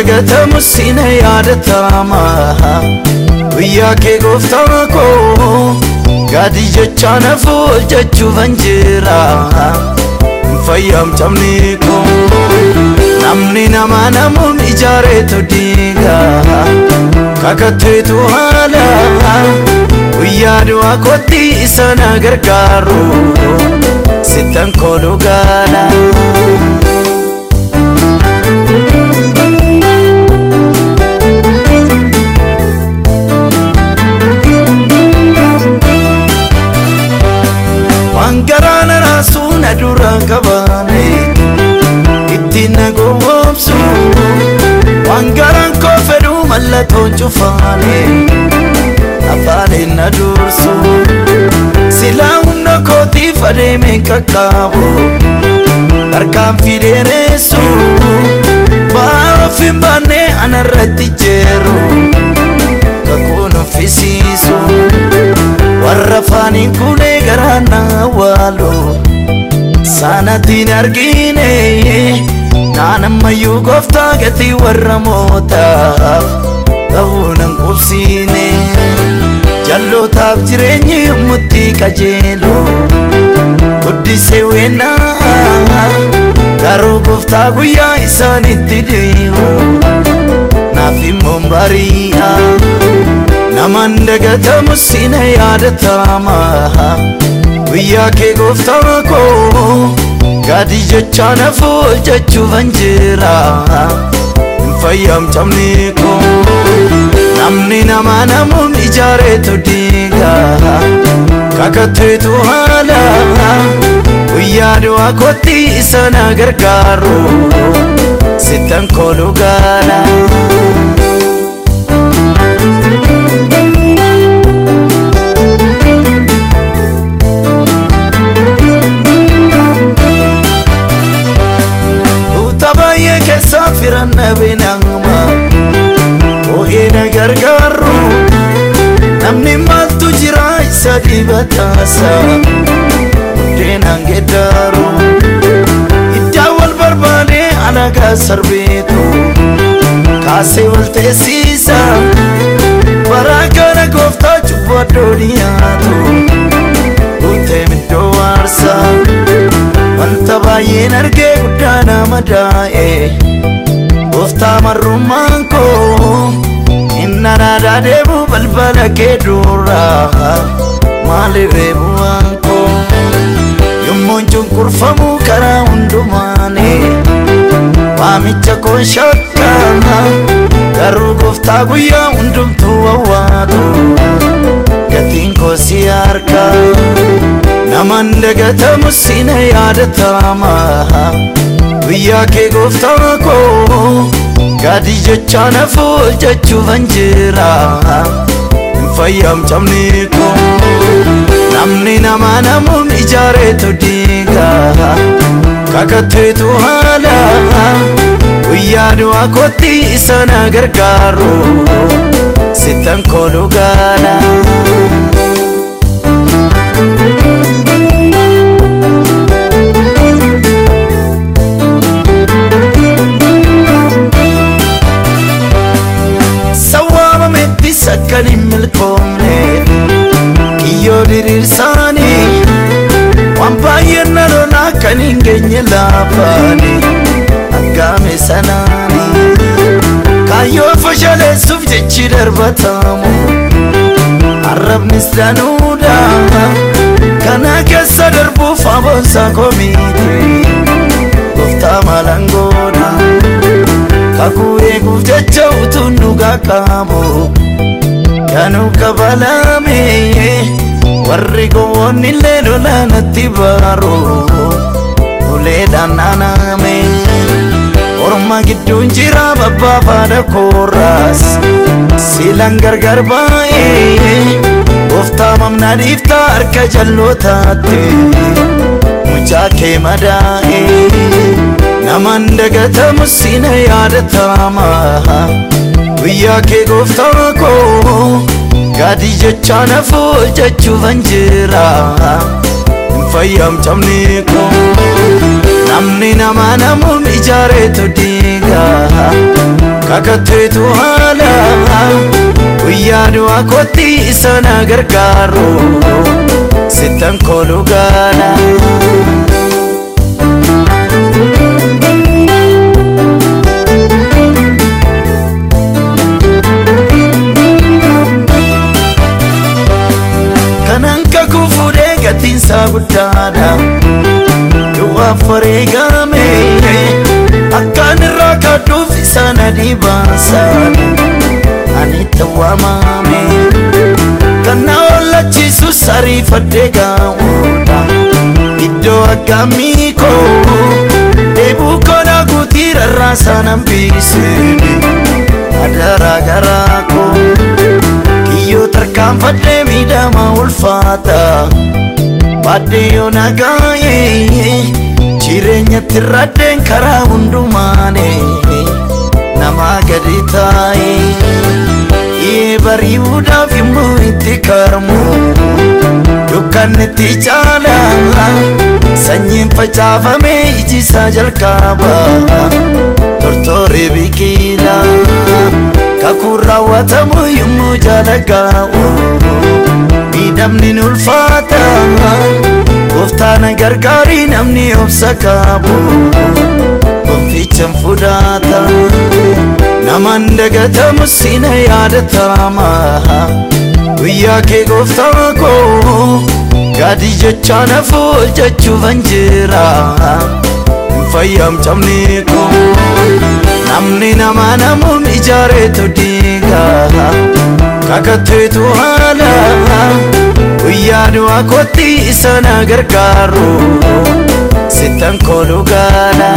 dagatamu sina yaadatama guyyaa kee gooftaa koo gaadii jechaa nafu jechuufan jira hin fayyamtamne koo namni nama namuun ijaareetu diiga kakatteetu haala guyyaa du'aa kootti isa na gargaaru sittan kooluu gaala. Adeemeen qaqqaabu harkaan fideeneessu ba'aa of hin baanne anarratti jeeru kakuun uffisiisu warra faaniin kulee garaa na waalu saanatiin argine naan ammayyuu gooftaa gatii warra mootaaf ta'uu nan qubsiine jallootaaf jireenyi murtii qajeelu guddisee weennaa garuu gooftaa guyyaa isaanitti deemu naaf immoo bari'a naman dagatamu sina yaadatama guyyaa kee gooftaa koo gaadii jechaa nafu jechuufan jira hin fayyamtamne koo namni nama namuun ijaareetu diiga kakatteetu haala guyyaa du'aa kootti isa na gargaaru sittan kooluu gaala. baay'ee keessaa firanna beenama bo'ee na gargaaru namni maaltu jira isa dibataasa alagaa sarbeetu kaasee wal teessisa baraa kana gooftaa cubbuu addoo dhiyaatu guutee middoo aarsaa wanta baay'een argee guddaa nama daa'e gooftaa marrummaan koo inna naadaa deemu balbala kee dura maaliif eebuwaan koo yommuun cunqurfamu shakka garuu gooftaa guyyaa hundumtuu wawwaatu gatiin koo si harka naman dagatamu sina yaadatama guyyaa kee gooftaa koo gaadii jechaa nafu jechuufan jira hin fayyamtamne koo namni nama namuun ijaareetu diiga kakatteetu haala Guyyaadhuwa kotti isaan gargaaru sittan kooluu gaala. Sawaabametti sakkan hin milkoomne kiyyoo diriirsaanii waan baay'een naloon akka hin geenye laafanii. Aggaame sanaanii kaayyoo fashaleessuuf jechi darbatamu arrabnis danuudha kana keessa darbuuf aboonsaa komiiti gooftaa maalangoodha kakuu eeguuf jecha utuun dhugaa qaamu Kanu kabalame warri gowwoonni illee lolanatti baaru uleedhaan naaname orma gidduun jira babbaafaadha koorraas siilan gargar baay'ee gooftaa mamnaa dhiiftaa harka jallootaatti mucaa kee madaa'e naman dagatamu sina yaadatama guyyaa kee gooftaa koo gaadii jechaa nafu jechuufan jira hin fayyamtamne koo namni nama namuun ijaareetu diiga kakatteetu haala guyyaa du'aa kootti isa na gargaaru sittan kooluu gaala. Kanaan kakuu fuudhee gatiinsaa guddaadha. Du'aa fareegame akkaan irraa kaadduuf isa na dhibaasaadha. Ani tawwaamame kan na ollachiisus ariifadhee gaa'uudha. Iddoo akkamii koo deebuu koona guutii rarraasaa nan biisee adaraa garaa koo. Kiyyoo tarkaanfadhee miidhama ulfaata Baadiyyoo nagaayee jireenya tirraddeen karaa hundumaane namaa gadi taa'e bari'uudhaaf immoo itti karmu dukkanni me iji sajal kaba. Tortore vikila kakura watamu yumu jala immoo jaalagaa'u miidhamni gargaarii namni obsa qabu gonfichan fudhata naman dagatamu sina yaadatama guyyaa kee gooftaa koo gaadii jechaa nafu hojjechuufan jira hin fayyamcamne koo namni nama namuun ijaareetu diiga kakatteetu haala du'aa kootti isa na gargaaru sittan kooluu gaala.